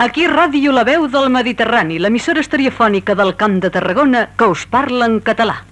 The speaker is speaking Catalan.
Aquí ràdio La Veu del Mediterrani, l'emissora estereofònica del Camp de Tarragona que us parla en català.